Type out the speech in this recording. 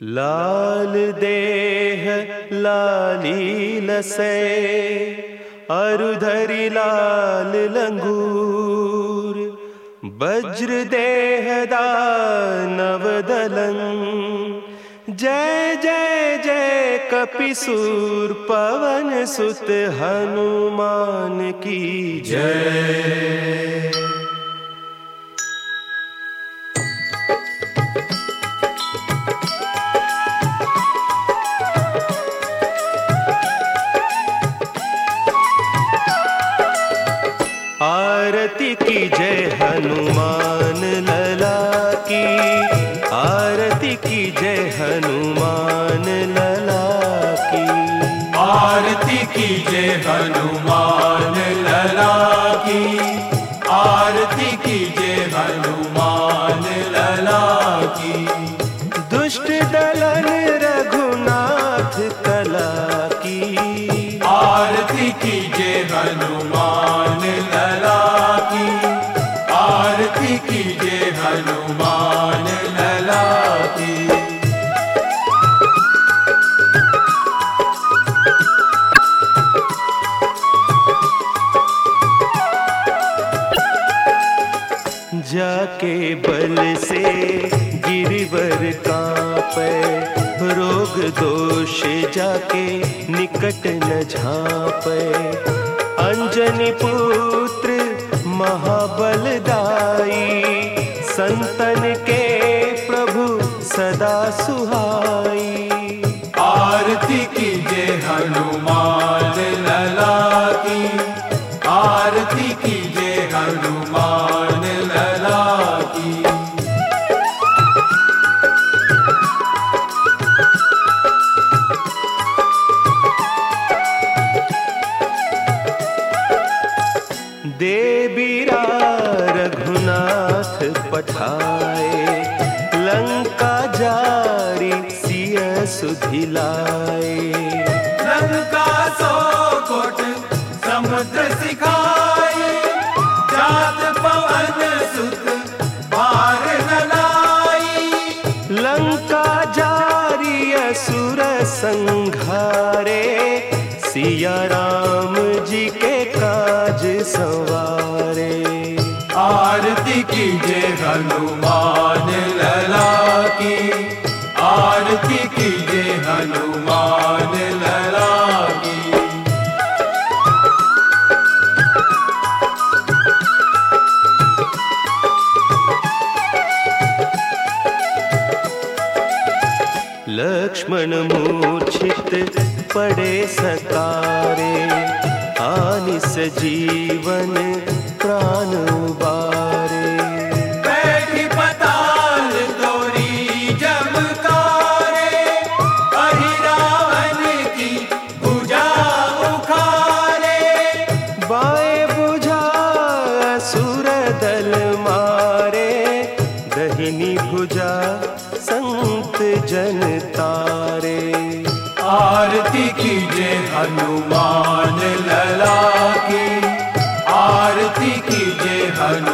लाल देह लाली लसे अरुधरी लाल लंगूर, वज्र देह दानवदलं जय जय जय कपिसूर पवन सुत हनुमान की जय। आरती की जय हनुमान लला की। आरती की जय हनुमान लला की। आरती की जय हनुमान लला की। आरती की जय हनुमान लला की। दुष्ट दलन रघुनाथ कला की। आरती की जय हनुमान जाके बल से गिरिवर कांपे, रोग दोष जाके निकट न झापे। अंजनी पुत्र महाबलदाई, संतन के प्रभु सदा सुहाई। आरती की जय हनुमान लला की देवीरा रघुनाथ पठाए लंका जारी सिय सुधिलाए लंका सो कोट समुद्र सिखाए सिया राम जी के काज संवारे। आरती की जय हनुमान लला लक्ष्मण मूर्छित पड़े सकारे। आनिस जीवन प्राण उबारे। जन तारे। आरती की जय हनुमान लला की आरती की जय हनुमान